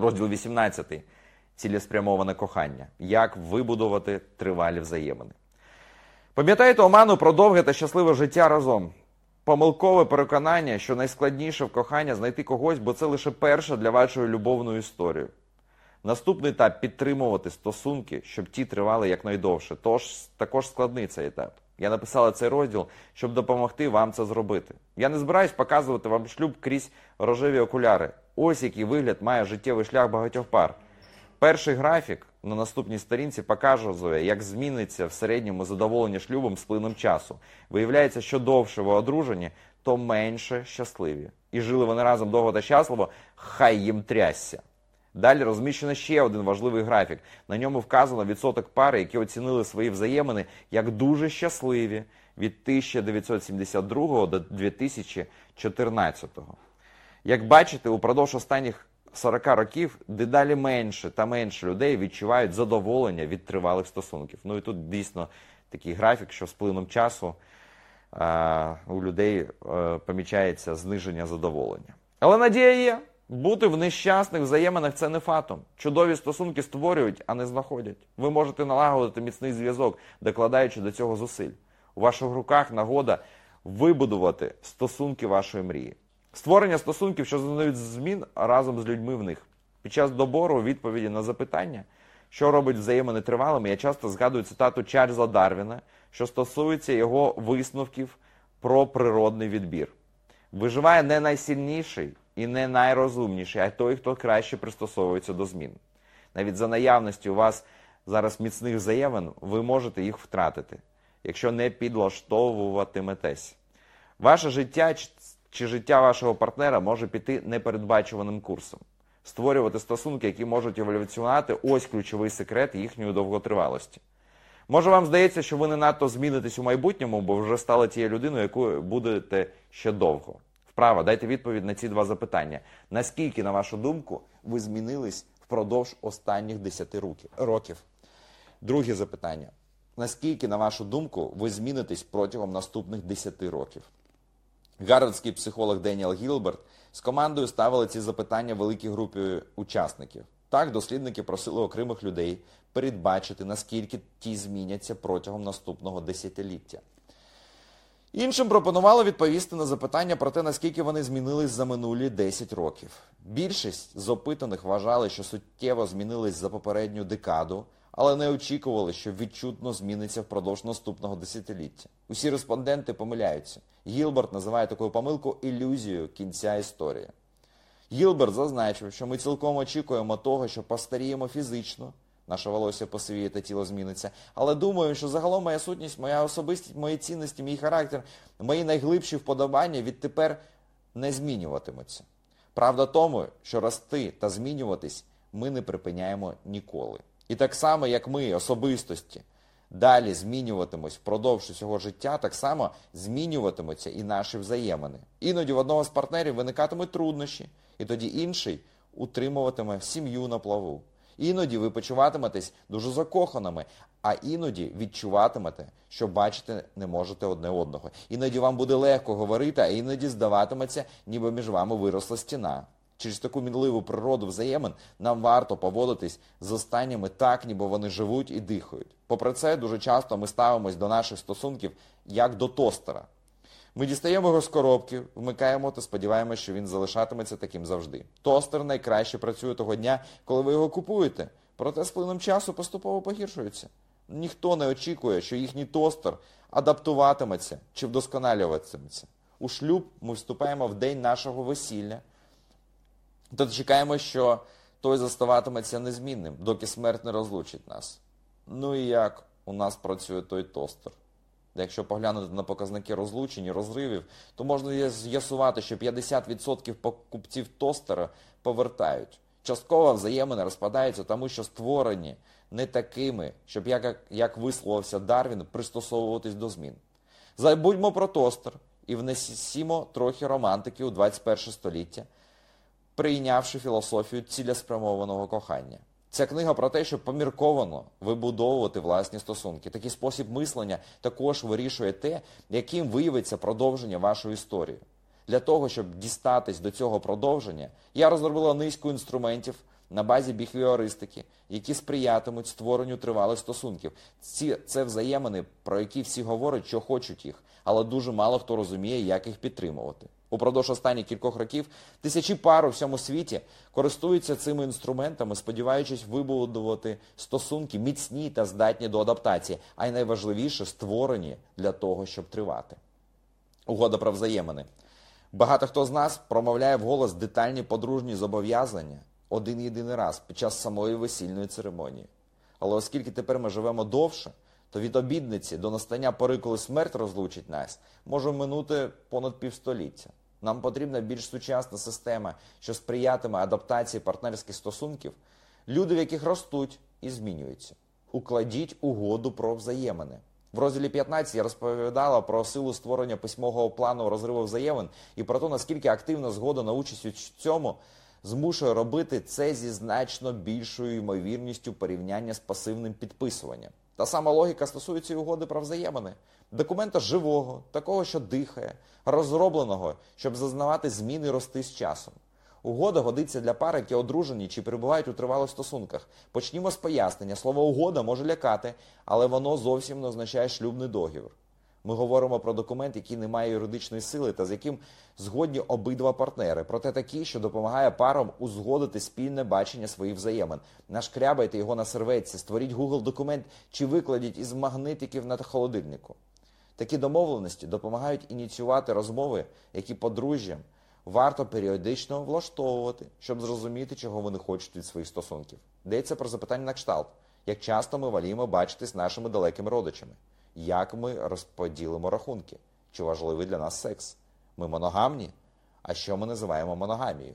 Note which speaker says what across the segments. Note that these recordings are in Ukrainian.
Speaker 1: Розділ 18. Цілеспрямоване кохання. Як вибудувати тривалі взаємини. Пам'ятаєте оману про довге та щасливе життя разом? Помилкове переконання, що найскладніше в кохання знайти когось, бо це лише перша для вашої любовної історії. Наступний етап підтримувати стосунки, щоб ті тривали якнайдовше. Тож також складний цей етап. Я написала цей розділ, щоб допомогти вам це зробити. Я не збираюсь показувати вам шлюб крізь рожеві окуляри. Ось який вигляд має життєвий шлях багатьох пар. Перший графік на наступній сторінці показує, як зміниться в середньому задоволення шлюбом з плином часу. Виявляється, що довше ви одружені, то менше щасливі. І жили вони разом довго та щасливо, хай їм трясся. Далі розміщено ще один важливий графік. На ньому вказано відсоток пари, які оцінили свої взаємини як дуже щасливі від 1972 до 2014. Як бачите, упродовж останніх 40 років дедалі менше та менше людей відчувають задоволення від тривалих стосунків. Ну і тут дійсно такий графік, що з плином часу а, у людей а, помічається зниження задоволення. Але надія є. Бути в нещасних взаєминах це не фатом. Чудові стосунки створюють, а не знаходять. Ви можете налагодити міцний зв'язок, докладаючи до цього зусиль. У ваших руках нагода вибудувати стосунки вашої мрії. Створення стосунків, що зазнають змін разом з людьми в них. Під час добору відповіді на запитання, що робить взаємини тривалими, я часто згадую цитату Чарльза Дарвіна, що стосується його висновків про природний відбір. Виживає не найсильніший і не найрозумніший, а той, хто краще пристосовується до змін. Навіть за наявності у вас зараз міцних взаємин, ви можете їх втратити, якщо не підлаштовуватиметесь. Ваше життя чи життя вашого партнера може піти непередбачуваним курсом. Створювати стосунки, які можуть еволюціонувати, ось ключовий секрет їхньої довготривалості. Може, вам здається, що ви не надто змінитесь у майбутньому, бо вже стали тією людиною, якою будете ще довго. Вправо, дайте відповідь на ці два запитання. Наскільки, на вашу думку, ви змінились впродовж останніх 10 років? Друге запитання. Наскільки, на вашу думку, ви змінитесь протягом наступних 10 років? Гарвардський психолог Деніел Гілберт з командою ставили ці запитання великій групі учасників. Так, дослідники просили окремих людей передбачити, наскільки ті зміняться протягом наступного десятиліття. Іншим пропонували відповісти на запитання про те, наскільки вони змінились за минулі 10 років. Більшість з опитаних вважали, що суттєво змінились за попередню декаду, але не очікували, що відчутно зміниться впродовж наступного десятиліття. Усі респонденти помиляються. Гілберт називає таку помилку ілюзією кінця історії. Гілберт зазначив, що ми цілком очікуємо того, що постаріємо фізично, наше волосся посивіє та тіло зміниться, але думаю, що загалом моя сутність, моя особистість, мої цінності, мій характер, мої найглибші вподобання відтепер не змінюватимуться. Правда тому, що рости та змінюватись ми не припиняємо ніколи. І так само, як ми, особистості, далі змінюватимось впродовж усього життя, так само змінюватимуться і наші взаємини. Іноді в одного з партнерів виникатимуть труднощі, і тоді інший утримуватиме сім'ю на плаву. Іноді ви почуватиметесь дуже закоханими, а іноді відчуватимете, що бачити не можете одне одного. Іноді вам буде легко говорити, а іноді здаватиметься, ніби між вами виросла стіна. Через таку мінливу природу взаємин нам варто поводитись з останніми так, ніби вони живуть і дихають. Попри це, дуже часто ми ставимось до наших стосунків як до тостера. Ми дістаємо його з коробки, вмикаємо та сподіваємося, що він залишатиметься таким завжди. Тостер найкраще працює того дня, коли ви його купуєте, проте з плином часу поступово погіршується. Ніхто не очікує, що їхній тостер адаптуватиметься чи вдосконалюватиметься. У шлюб ми вступаємо в день нашого весілля. То чекаємо, що той заставатиметься незмінним, доки смерть не розлучить нас. Ну і як у нас працює той тостер? Якщо поглянути на показники розлучень і розривів, то можна з'ясувати, що 50% покупців тостера повертають. Частково взаємини розпадаються, тому що створені не такими, щоб, як, як висловився Дарвін, пристосовуватись до змін. Забудьмо про тостер і внесімо трохи романтики у 21 століття прийнявши філософію цілеспрямованого кохання. Ця книга про те, щоб помірковано вибудовувати власні стосунки. Такий спосіб мислення також вирішує те, яким виявиться продовження вашої історії. Для того, щоб дістатись до цього продовження, я розробила низку інструментів на базі біхевіористики, які сприятимуть створенню тривалих стосунків. Ці, це взаємини, про які всі говорять, що хочуть їх, але дуже мало хто розуміє, як їх підтримувати. Упродовж останніх кількох років тисячі пар у всьому світі користуються цими інструментами, сподіваючись вибудувати стосунки міцні та здатні до адаптації, а й найважливіше створені для того, щоб тривати. Угода про взаємини. Багато хто з нас промовляє вголос детальні подружні зобов'язання один єдиний раз під час самої весільної церемонії. Але оскільки тепер ми живемо довше, то від обідниці до настання пори, коли смерть розлучить нас, може минути понад півстоліття. Нам потрібна більш сучасна система, що сприятиме адаптації партнерських стосунків, люди, в яких ростуть і змінюються. Укладіть угоду про взаємини. В розділі 15 я розповідала про силу створення письмового плану розриву взаємин і про те, наскільки активна згода на участь у цьому змушує робити це зі значно більшою ймовірністю порівняння з пасивним підписуванням. Та сама логіка стосується і угоди про взаємини. Документа живого, такого, що дихає, розробленого, щоб зазнавати зміни рости з часом. Угода годиться для пар, які одружені чи перебувають у тривалих стосунках. Почнімо з пояснення. Слово угода може лякати, але воно зовсім не означає шлюбний договір. Ми говоримо про документ, який не має юридичної сили та з яким згодні обидва партнери. Проте такий, що допомагає парам узгодити спільне бачення своїх взаємин. Нашкрябайте його на серветці, створіть Google документ чи викладіть із магнитиків на холодильнику. Такі домовленості допомагають ініціювати розмови, які подружжям варто періодично влаштовувати, щоб зрозуміти, чого вони хочуть від своїх стосунків. Йдеться про запитання на кшталт, як часто ми воліємо бачитись з нашими далекими родичами, як ми розподілимо рахунки, чи важливий для нас секс. Ми моногамні, а що ми називаємо моногамією?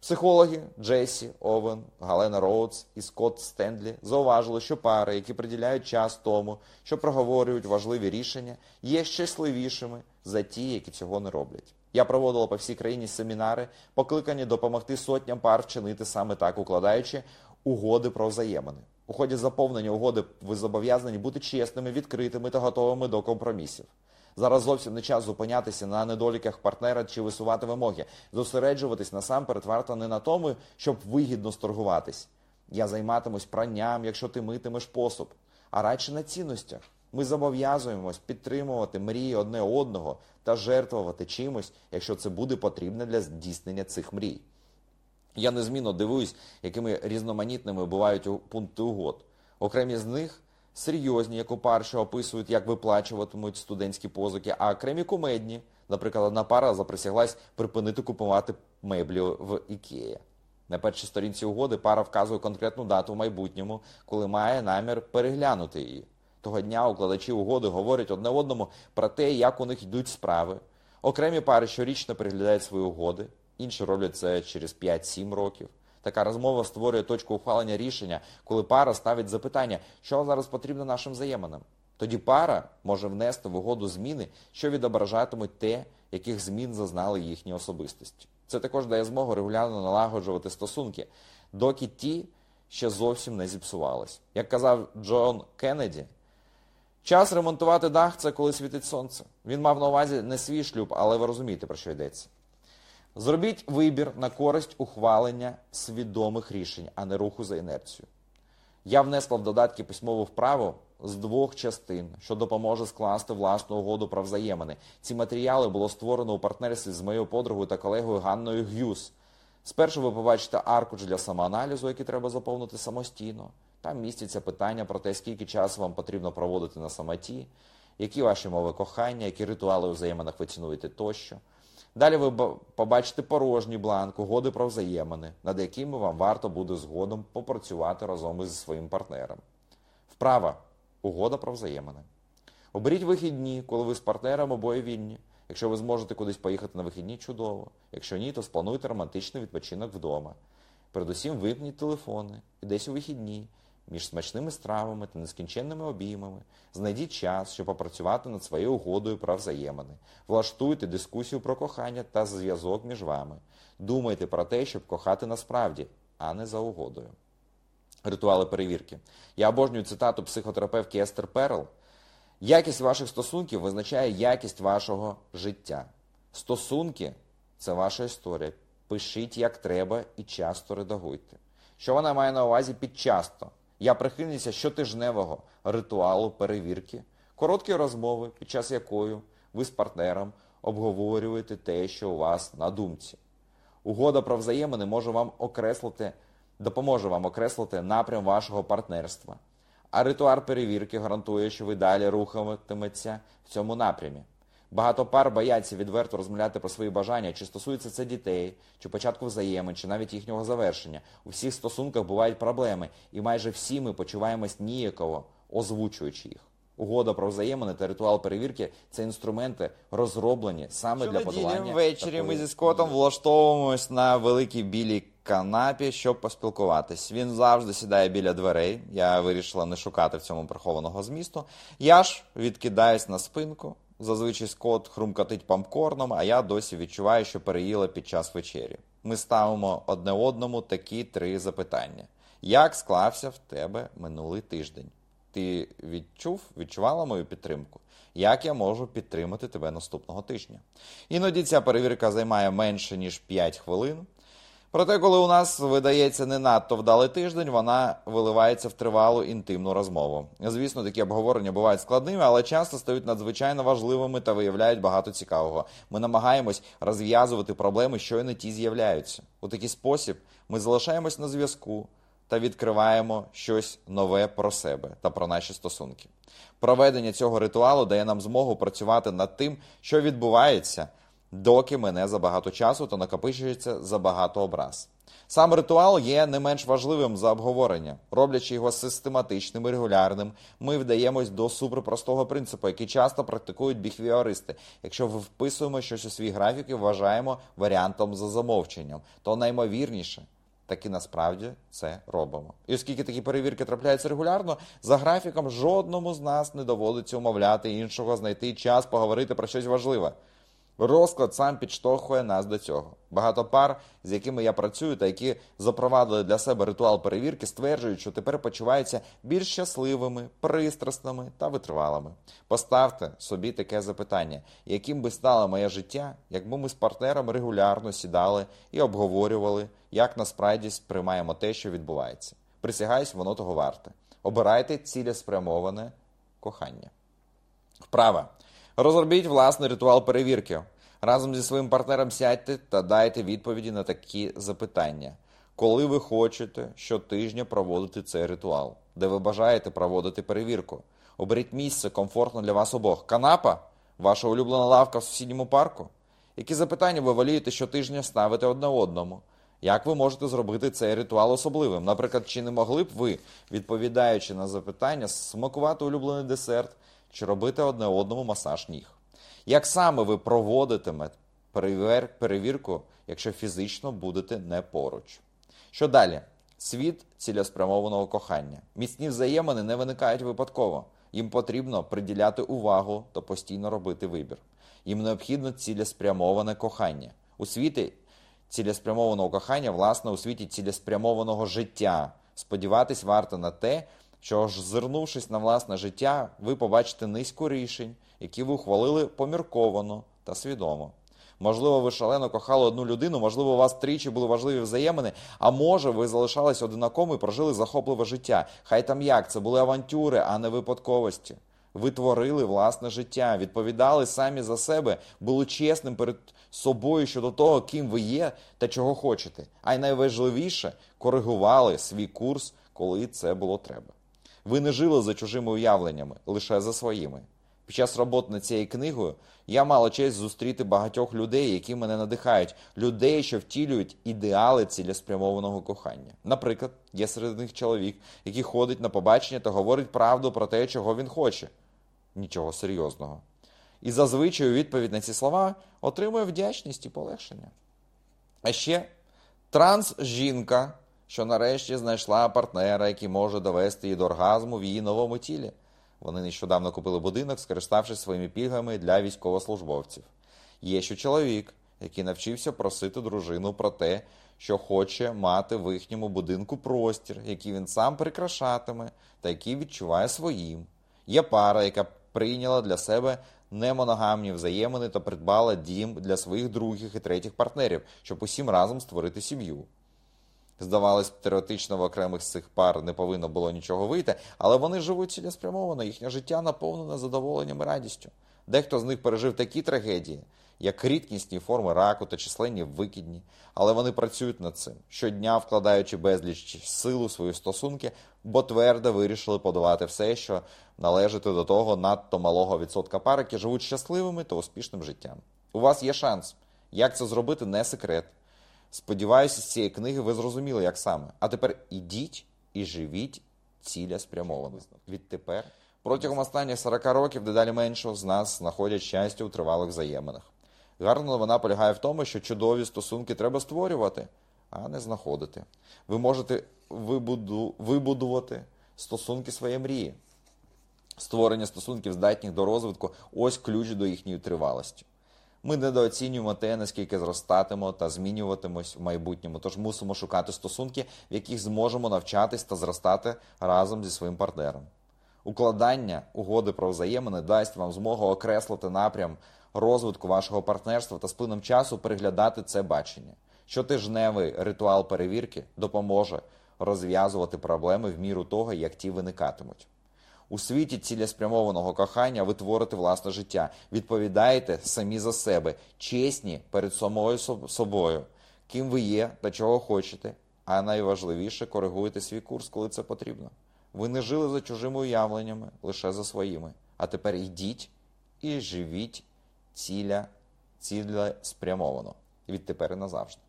Speaker 1: Психологи Джесі, Овен, Галена Роудс і Скотт Стендлі зауважили, що пари, які приділяють час тому, що проговорюють важливі рішення, є щасливішими за ті, які цього не роблять. Я проводила по всій країні семінари, покликані допомогти сотням пар вчинити саме так, укладаючи угоди про взаємини. У ході заповнення угоди ви зобов'язані бути чесними, відкритими та готовими до компромісів. Зараз зовсім не час зупинятися на недоліках партнера чи висувати вимоги, зосереджуватись насамперед варто не на тому, щоб вигідно сторгуватись. Я займатимусь пранням, якщо ти митимеш посуд, а радше на цінностях. Ми зобов'язуємось підтримувати мрії одне одного та жертвувати чимось, якщо це буде потрібно для здійснення цих мрій. Я незмінно дивуюсь, якими різноманітними бувають пункти угод. Окремі з них серйозні, як у що описують, як виплачуватимуть студентські позики, а окремі кумедні. Наприклад, одна пара заприсяглась припинити купувати меблі в Ікея. На першій сторінці угоди пара вказує конкретну дату в майбутньому, коли має намір переглянути її. Того дня укладачі угоди говорять одне одному про те, як у них йдуть справи. Окремі пари щорічно переглядають свої угоди, інші роблять це через 5-7 років. Така розмова створює точку ухвалення рішення, коли пара ставить запитання, що зараз потрібно нашим взаєминам. Тоді пара може внести в угоду зміни, що відображатимуть те, яких змін зазнали їхні особистості. Це також дає змогу регулярно налагоджувати стосунки, доки ті ще зовсім не зіпсувались. Як казав Джон Кеннеді, час ремонтувати дах це коли світить сонце. Він мав на увазі не свій шлюб, але ви розумієте, про що йдеться. Зробіть вибір на користь ухвалення свідомих рішень, а не руху за інерцію. Я внесла в додатки письмову вправу з двох частин, що допоможе скласти власну угоду про взаємини. Ці матеріали було створено у партнерстві з моєю подругою та колегою Ганною Г'юз. Спершу ви побачите аркуш для самоаналізу, який треба заповнити самостійно. Там містяться питання про те, скільки часу вам потрібно проводити на самоті, які ваші мови кохання, які ритуали у взаєминах ви цінуєте тощо. Далі ви побачите порожній бланк, угоди про взаємини, над якими вам варто буде згодом попрацювати разом із своїм партнером. Вправа угода про взаємини. Оберіть вихідні, коли ви з партнером обоє вільні. Якщо ви зможете кудись поїхати на вихідні, чудово. Якщо ні, то сплануйте романтичний відпочинок вдома. Передусім випніть телефони і десь у вихідні між смачними стравами та нескінченними обіймами. Знайдіть час, щоб попрацювати над своєю угодою про взаємини. Влаштуйте дискусію про кохання та зв'язок між вами. Думайте про те, щоб кохати насправді, а не за угодою. Ритуали перевірки. Я обожнюю цитату психотерапевтки Естер Перл. Якість ваших стосунків визначає якість вашого життя. Стосунки це ваша історія. Пишіть як треба і часто редагуйте.
Speaker 2: Що вона має на увазі під часто? Я прихильниця щотижневого ритуалу перевірки, короткої розмови, під час якої ви з партнером обговорюєте те, що у вас на думці. Угода про взаємини може вам окреслити, допоможе вам окреслити напрям вашого партнерства. А ритуал перевірки гарантує, що ви далі рухатиметься в цьому напрямі. Багато пар бояться відверто розмовляти про свої бажання, чи стосується це дітей, чи початку взаємин, чи навіть їхнього завершення. У всіх стосунках бувають проблеми, і майже всі ми почуваємось ніяково, озвучуючи їх. Угода про взаємини та ритуал перевірки це інструменти, розроблені саме для подолання.
Speaker 1: ввечері ми зі Скотом влаштовуємось на великій білій канапі, щоб поспілкуватись. Він завжди сідає біля дверей. Я вирішила не шукати в цьому прихованого змісту. Я ж відкидаюсь на спинку. Зазвичай Скот хрумкатить памкорном, а я досі відчуваю, що переїла під час вечері. Ми ставимо одне одному такі три запитання: як склався в тебе минулий тиждень? Ти відчув, відчувала мою підтримку? Як я можу підтримати тебе наступного тижня? Іноді ця перевірка займає менше ніж 5 хвилин. Проте, коли у нас видається не надто вдалий тиждень, вона виливається в тривалу інтимну розмову. Звісно, такі обговорення бувають складними, але часто стають надзвичайно важливими та виявляють багато цікавого. Ми намагаємось розв'язувати проблеми, що й не ті з'являються. У такий спосіб ми залишаємось на зв'язку та відкриваємо щось нове про себе та про наші стосунки. Проведення цього ритуалу дає нам змогу працювати над тим, що відбувається, доки мене забагато часу та накопичується забагато образ. Сам ритуал є не менш важливим за обговорення. Роблячи його систематичним і регулярним, ми вдаємось до суперпростого принципу, який часто практикують біхвіористи. Якщо ви вписуємо щось у свій графік і вважаємо варіантом за замовченням, то наймовірніше таки насправді це робимо. І оскільки такі перевірки трапляються регулярно, за графіком жодному з нас не доводиться умовляти іншого знайти час поговорити про щось важливе. Розклад сам підштовхує нас до цього. Багато пар, з якими я працюю, та які запровадили для себе ритуал перевірки, стверджують, що тепер почуваються більш щасливими, пристрасними та витривалими. Поставте собі таке запитання: яким би стало моє життя, якби ми з партнером регулярно сідали і обговорювали, як насправді сприймаємо те, що відбувається. Присягаюсь, воно того варте. Обирайте цілеспрямоване кохання. Вправа. Розробіть власний ритуал перевірки. Разом зі своїм партнером сядьте та дайте відповіді на такі запитання. Коли ви хочете щотижня проводити цей ритуал, де ви бажаєте проводити перевірку? Оберіть місце комфортно для вас обох. Канапа? Ваша улюблена лавка в сусідньому парку? Які запитання ви волієте щотижня ставити одне одному? Як ви можете зробити цей ритуал особливим? Наприклад, чи не могли б ви, відповідаючи на запитання, смакувати улюблений десерт чи робити одне одному масаж ніг? Як саме ви проводитимете перевірку, якщо фізично будете не поруч? Що далі? Світ цілеспрямованого кохання. Міцні взаємини не виникають випадково. Їм потрібно приділяти увагу та постійно робити вибір. Їм необхідно цілеспрямоване кохання. У світі цілеспрямованого кохання, власне, у світі цілеспрямованого життя. Сподіватись варто на те, що ж, зирнувшись на власне життя, ви побачите низку рішень, які ви ухвалили помірковано та свідомо. Можливо, ви шалено кохали одну людину, можливо, у вас тричі були важливі взаємини, а може, ви залишались одинаком і прожили захопливе життя. Хай там як, це були авантюри, а не випадковості. Ви творили власне життя, відповідали самі за себе, були чесним перед собою щодо того, ким ви є та чого хочете. А й найважливіше коригували свій курс, коли це було треба. Ви не жили за чужими уявленнями, лише за своїми. Під час роботи над цією книгою я мала честь зустріти багатьох людей, які мене надихають, людей, що втілюють ідеали цілеспрямованого кохання. Наприклад, є серед них чоловік, який ходить на побачення та говорить правду про те, чого він хоче. Нічого серйозного. І зазвичай у відповідь на ці слова отримує вдячність і полегшення. А ще транс-жінка, що нарешті знайшла партнера, який може довести її до оргазму в її новому тілі. Вони нещодавно купили будинок, скориставшись своїми пільгами для військовослужбовців. Є ще чоловік, який навчився просити дружину про те, що хоче мати в їхньому будинку простір, який він сам прикрашатиме та який відчуває своїм. Є пара, яка прийняла для себе немоногамні взаємини та придбала дім для своїх других і третіх партнерів, щоб усім разом створити сім'ю. Здавалось, теоретично в окремих з цих пар не повинно було нічого вийти, але вони живуть цілеспрямовано, їхнє життя наповнене задоволенням і радістю. Дехто з них пережив такі трагедії, як рідкісні форми раку та численні викидні, але вони працюють над цим, щодня вкладаючи безліч сил у свої стосунки, бо твердо вирішили подавати все, що належить до того надто малого відсотка пар, які живуть щасливими та успішним життям. У вас є шанс. Як це зробити, не секрет. Сподіваюся, з цієї книги ви зрозуміли, як саме. А тепер ідіть і живіть цілеспрямовано. Відтепер, протягом останніх 40 років, дедалі менше з нас знаходять щастя у тривалих взаєминах. Гарна новина полягає в тому, що чудові стосунки треба створювати, а не знаходити. Ви можете вибуду, вибудувати стосунки своєї мрії. Створення стосунків здатних до розвитку ось ключ до їхньої тривалості. Ми недооцінюємо те, наскільки зростатимо та змінюватимось в майбутньому, тож мусимо шукати стосунки, в яких зможемо навчатись та зростати разом зі своїм партнером. Укладання угоди про взаємини дасть вам змогу окреслити напрям розвитку вашого партнерства та з плином часу переглядати це бачення. Щотижневий ритуал перевірки допоможе розв'язувати проблеми в міру того, як ті виникатимуть. У світі цілеспрямованого кохання ви творите власне життя, відповідаєте самі за себе, чесні перед самою собою, ким ви є та чого хочете, а найважливіше коригуєте свій курс, коли це потрібно. Ви не жили за чужими уявленнями, лише за своїми. А тепер йдіть і живіть ціля, цілеспрямовано. Відтепер і назавжди.